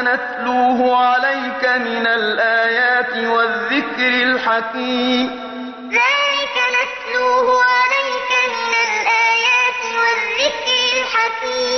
نتلوه عليك من الآيات والذكر الحكيم. ذلك نتلوه عليك من الآيات والذكر الحكيم.